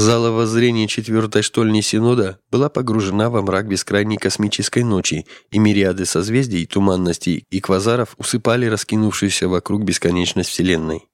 Зала воззрения четвертой штольни Синода была погружена во мрак бескрайней космической ночи, и мириады созвездий, туманностей и квазаров усыпали раскинувшуюся вокруг бесконечность Вселенной.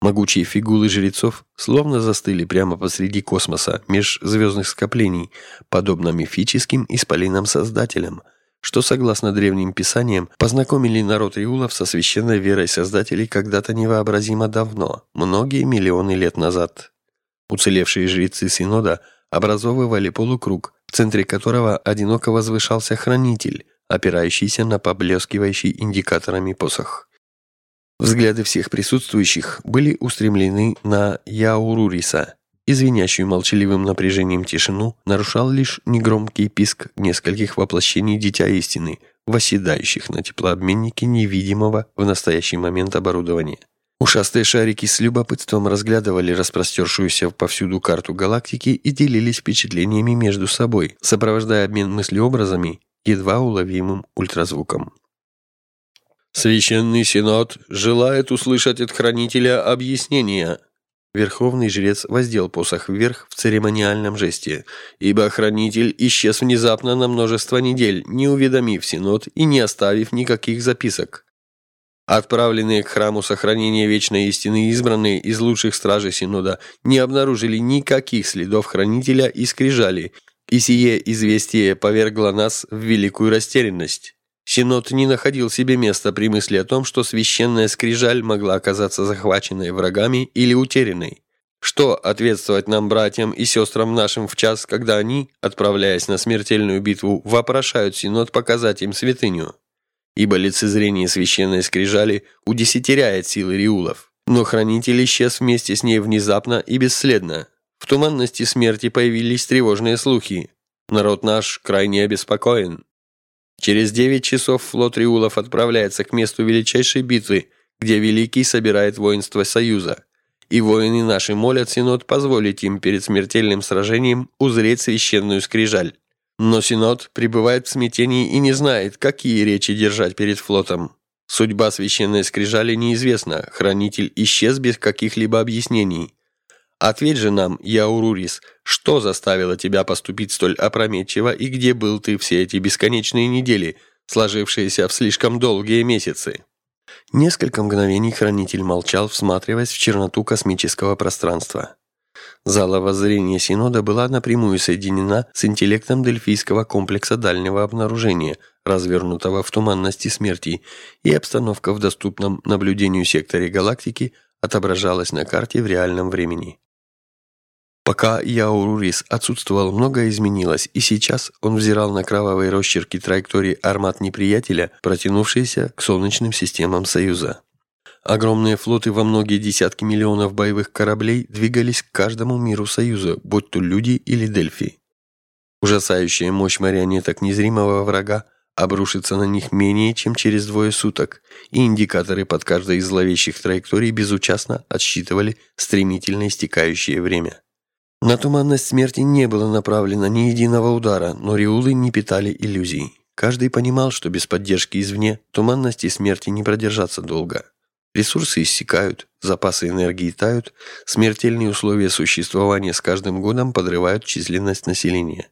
Могучие фигулы жрецов словно застыли прямо посреди космоса меж звездных скоплений, подобно мифическим исполинам-создателям, что, согласно древним писаниям, познакомили народ Риулов со священной верой создателей когда-то невообразимо давно, многие миллионы лет назад. Уцелевшие жрецы Синода образовывали полукруг, в центре которого одиноко возвышался хранитель, опирающийся на поблескивающий индикаторами посох. Взгляды всех присутствующих были устремлены на Яуруриса. Извиняющую молчаливым напряжением тишину нарушал лишь негромкий писк нескольких воплощений Дитя Истины, восседающих на теплообменнике невидимого в настоящий момент оборудования. Ушастые шарики с любопытством разглядывали распростершуюся повсюду карту галактики и делились впечатлениями между собой, сопровождая обмен мыслеобразами едва уловимым ультразвуком. «Священный Синод желает услышать от Хранителя объяснения», Верховный жрец воздел посох вверх в церемониальном жесте, ибо хранитель исчез внезапно на множество недель, не уведомив Синод и не оставив никаких записок. Отправленные к храму сохранения вечной истины избранные из лучших стражей Синода не обнаружили никаких следов хранителя и скрижали, и сие известие повергло нас в великую растерянность. Синод не находил себе места при мысли о том, что священная скрижаль могла оказаться захваченной врагами или утерянной. Что ответствовать нам, братьям и сестрам нашим в час, когда они, отправляясь на смертельную битву, вопрошают Синод показать им святыню? Ибо лицезрение священной скрижали удесятеряет силы риулов. Но хранитель исчез вместе с ней внезапно и бесследно. В туманности смерти появились тревожные слухи. Народ наш крайне обеспокоен. Через девять часов флот риулов отправляется к месту величайшей битвы, где Великий собирает воинство Союза. И воины наши молят Синод позволить им перед смертельным сражением узреть священную скрижаль. Но Синод пребывает в смятении и не знает, какие речи держать перед флотом. Судьба священной скрижали неизвестна, хранитель исчез без каких-либо объяснений. Ответь же нам, Яурурис, что заставило тебя поступить столь опрометчиво и где был ты все эти бесконечные недели, сложившиеся в слишком долгие месяцы?» Несколько мгновений хранитель молчал, всматриваясь в черноту космического пространства. Зала воззрения Синода была напрямую соединена с интеллектом Дельфийского комплекса дальнего обнаружения, развернутого в туманности смерти, и обстановка в доступном наблюдению секторе галактики отображалась на карте в реальном времени. Пока Яурурис отсутствовал, многое изменилось, и сейчас он взирал на кровавые росчерки траектории армат неприятеля, протянувшиеся к солнечным системам Союза. Огромные флоты во многие десятки миллионов боевых кораблей двигались к каждому миру Союза, будь то люди или Дельфи. Ужасающая мощь марионеток незримого врага обрушится на них менее чем через двое суток, и индикаторы под каждой из зловещих траекторий безучастно отсчитывали стремительно истекающее время. На туманность смерти не было направлено ни единого удара, но риулы не питали иллюзий. Каждый понимал, что без поддержки извне туманности смерти не продержаться долго. Ресурсы иссякают, запасы энергии тают, смертельные условия существования с каждым годом подрывают численность населения.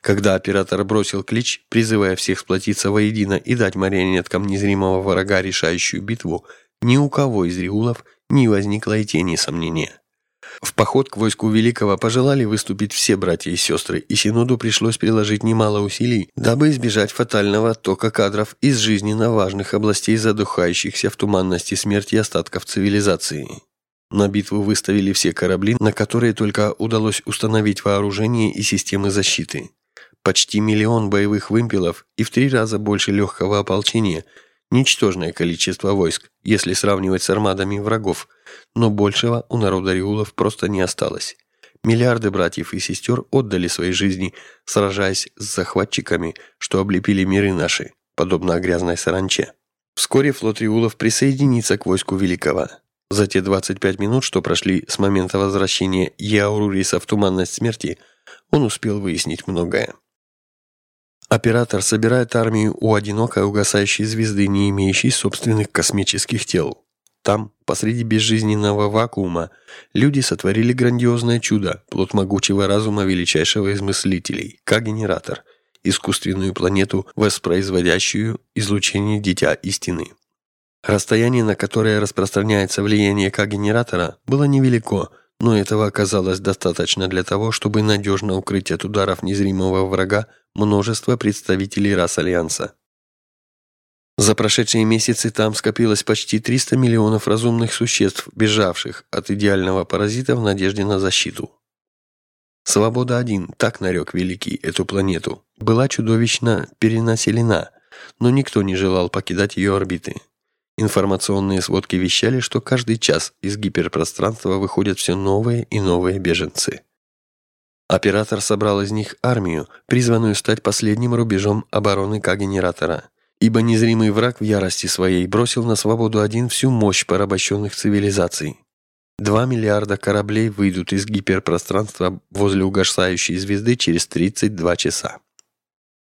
Когда оператор бросил клич, призывая всех сплотиться воедино и дать марионеткам незримого врага решающую битву, ни у кого из риулов не возникло и тени сомнения. В поход к войску Великого пожелали выступить все братья и сестры, и Синоду пришлось приложить немало усилий, дабы избежать фатального оттока кадров из жизненно важных областей, задухающихся в туманности смерти остатков цивилизации. На битву выставили все корабли, на которые только удалось установить вооружение и системы защиты. Почти миллион боевых вымпелов и в три раза больше легкого ополчения – Ничтожное количество войск, если сравнивать с армадами врагов, но большего у народа Риулов просто не осталось. Миллиарды братьев и сестер отдали свои жизни, сражаясь с захватчиками, что облепили миры наши, подобно грязной саранче. Вскоре флот Риулов присоединится к войску Великого. За те 25 минут, что прошли с момента возвращения Яуруриса в туманность смерти, он успел выяснить многое. Оператор собирает армию у одинокой угасающей звезды, не имеющей собственных космических тел. Там, посреди безжизненного вакуума, люди сотворили грандиозное чудо, плод могучего разума величайшего из мыслителей, К-генератор, искусственную планету, воспроизводящую излучение Дитя Истины. Расстояние, на которое распространяется влияние К-генератора, было невелико, но этого оказалось достаточно для того, чтобы надежно укрыть от ударов незримого врага множество представителей рас Альянса. За прошедшие месяцы там скопилось почти 300 миллионов разумных существ, бежавших от идеального паразита в надежде на защиту. Свобода-1, так нарек Великий эту планету, была чудовищно перенаселена, но никто не желал покидать ее орбиты. Информационные сводки вещали, что каждый час из гиперпространства выходят все новые и новые беженцы. Оператор собрал из них армию, призванную стать последним рубежом обороны К-генератора – ибо незримый враг в ярости своей бросил на свободу один всю мощь порабощенных цивилизаций. Два миллиарда кораблей выйдут из гиперпространства возле угасающей звезды через 32 часа.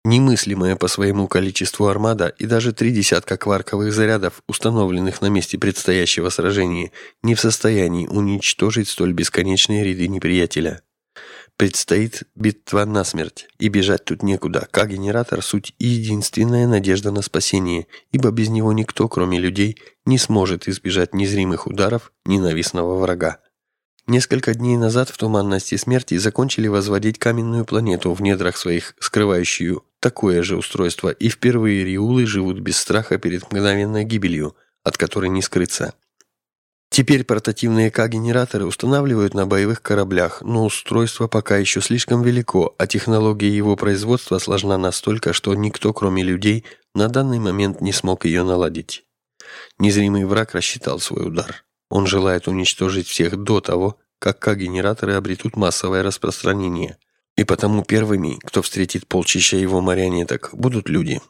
Немыслимая по своему количеству армада и даже три десятка кварковых зарядов, установленных на месте предстоящего сражения, не в состоянии уничтожить столь бесконечные ряды неприятеля. Предстоит битва насмерть, и бежать тут некуда, как генератор – суть и единственная надежда на спасение, ибо без него никто, кроме людей, не сможет избежать незримых ударов ненавистного врага. Несколько дней назад в туманности смерти закончили возводить каменную планету в недрах своих, скрывающую такое же устройство, и впервые риулы живут без страха перед мгновенной гибелью, от которой не скрыться. Теперь портативные К-генераторы устанавливают на боевых кораблях, но устройство пока еще слишком велико, а технология его производства сложна настолько, что никто, кроме людей, на данный момент не смог ее наладить. Незримый враг рассчитал свой удар. Он желает уничтожить всех до того, как К-генераторы обретут массовое распространение. И потому первыми, кто встретит полчища его марионеток, будут люди.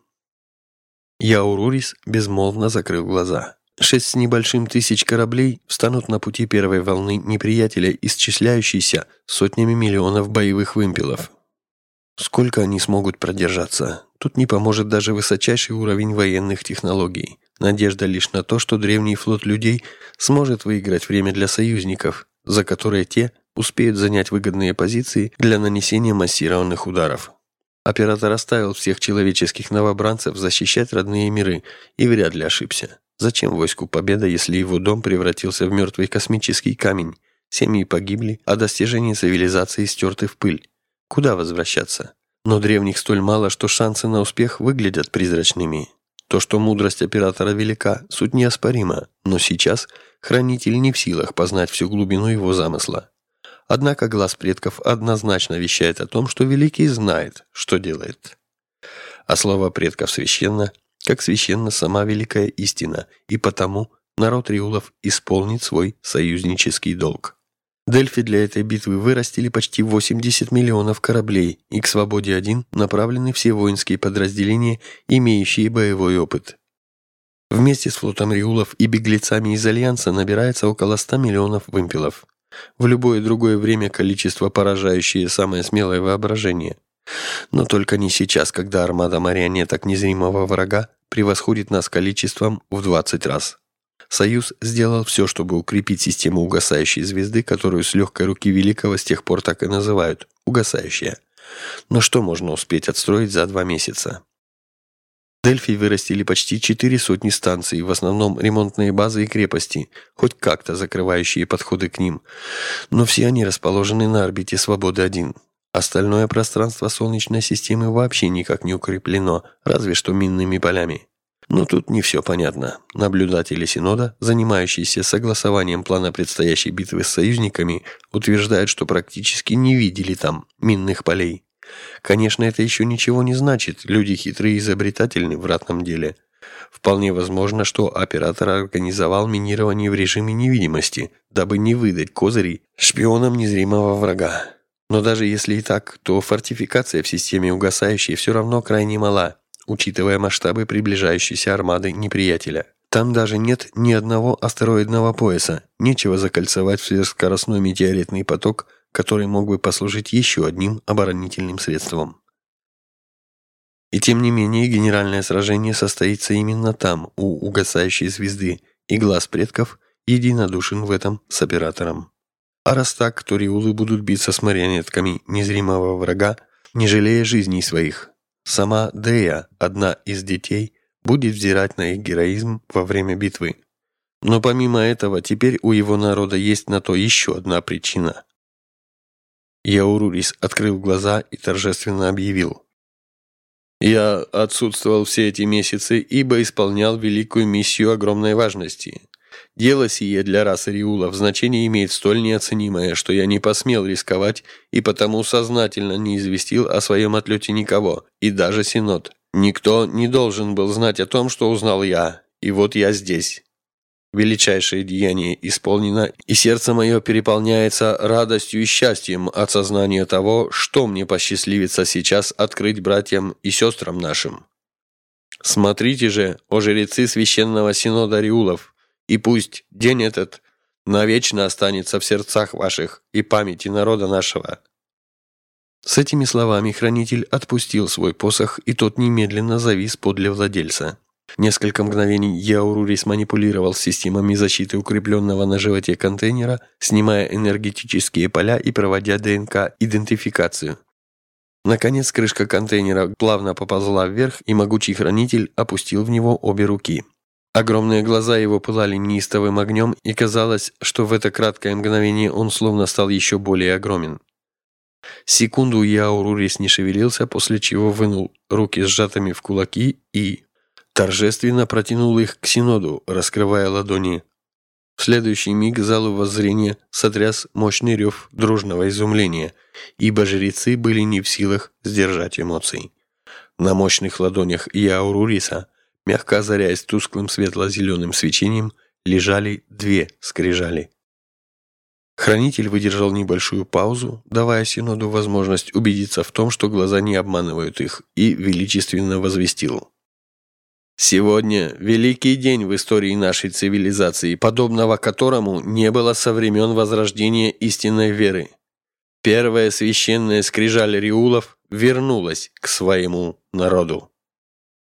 Яурурис безмолвно закрыл глаза. Шесть с небольшим тысяч кораблей встанут на пути первой волны неприятеля, исчисляющейся сотнями миллионов боевых вымпелов. Сколько они смогут продержаться? Тут не поможет даже высочайший уровень военных технологий. Надежда лишь на то, что древний флот людей сможет выиграть время для союзников, за которые те успеют занять выгодные позиции для нанесения массированных ударов. Оператор оставил всех человеческих новобранцев защищать родные миры и вряд ли ошибся. Зачем войску победа, если его дом превратился в мертвый космический камень? Семьи погибли, а достижения цивилизации стерты в пыль. Куда возвращаться? Но древних столь мало, что шансы на успех выглядят призрачными. То, что мудрость оператора велика, суть неоспорима, но сейчас хранитель не в силах познать всю глубину его замысла. Однако глаз предков однозначно вещает о том, что Великий знает, что делает. А слова предков священно как священна сама великая истина, и потому народ Риулов исполнит свой союзнический долг. Дельфи для этой битвы вырастили почти 80 миллионов кораблей, и к «Свободе-1» направлены все воинские подразделения, имеющие боевой опыт. Вместе с флотом Риулов и беглецами из Альянса набирается около 100 миллионов вымпелов. В любое другое время количество, поражающее самое смелое воображение. Но только не сейчас, когда армада марионеток незримого врага превосходит нас количеством в 20 раз. Союз сделал все, чтобы укрепить систему угасающей звезды, которую с легкой руки Великого с тех пор так и называют – угасающая. Но что можно успеть отстроить за два месяца? Дельфи вырастили почти четыре сотни станций, в основном ремонтные базы и крепости, хоть как-то закрывающие подходы к ним. Но все они расположены на орбите Свободы-1. Остальное пространство Солнечной системы вообще никак не укреплено, разве что минными полями. Но тут не все понятно. Наблюдатели Синода, занимающиеся согласованием плана предстоящей битвы с союзниками, утверждают, что практически не видели там минных полей. Конечно, это еще ничего не значит, люди хитрые и изобретательны в ратном деле. Вполне возможно, что оператор организовал минирование в режиме невидимости, дабы не выдать козырей шпионам незримого врага. Но даже если и так, то фортификация в системе угасающей все равно крайне мала, учитывая масштабы приближающейся армады неприятеля. Там даже нет ни одного астероидного пояса, нечего закольцевать в сверхскоростной метеоритный поток, который мог бы послужить еще одним оборонительным средством. И тем не менее, генеральное сражение состоится именно там, у угасающей звезды, и глаз предков единодушен в этом с оператором. А раз так, то риулы будут биться с марионетками незримого врага, не жалея жизней своих. Сама Дея, одна из детей, будет взирать на их героизм во время битвы. Но помимо этого, теперь у его народа есть на то еще одна причина. Яурурис открыл глаза и торжественно объявил. «Я отсутствовал все эти месяцы, ибо исполнял великую миссию огромной важности. Дело сие для расы Риулов значение имеет столь неоценимое, что я не посмел рисковать и потому сознательно не известил о своем отлете никого, и даже Синод. Никто не должен был знать о том, что узнал я, и вот я здесь. Величайшее деяние исполнено, и сердце мое переполняется радостью и счастьем от сознания того, что мне посчастливится сейчас открыть братьям и сестрам нашим. Смотрите же, о жрецы священного синода Риулов, и пусть день этот навечно останется в сердцах ваших и памяти народа нашего. С этими словами хранитель отпустил свой посох, и тот немедленно завис подле владельца. Несколько мгновений Яурурис манипулировал системами защиты укрепленного на животе контейнера, снимая энергетические поля и проводя ДНК-идентификацию. Наконец крышка контейнера плавно поползла вверх, и могучий хранитель опустил в него обе руки. Огромные глаза его пылали неистовым огнем, и казалось, что в это краткое мгновение он словно стал еще более огромен. Секунду Яурурис не шевелился, после чего вынул руки сжатыми в кулаки и, торжественно протянул их к Синоду, раскрывая ладони. В следующий миг залу воззрения сотряс мощный рев дружного изумления, ибо жрецы были не в силах сдержать эмоций. На мощных ладонях Яуруриса, мягко озаряясь тусклым светло-зеленым свечением, лежали две скрижали. Хранитель выдержал небольшую паузу, давая Синоду возможность убедиться в том, что глаза не обманывают их, и величественно возвестил. Сегодня великий день в истории нашей цивилизации, подобного которому не было со времен возрождения истинной веры. Первая священная скрижаль Риулов вернулась к своему народу.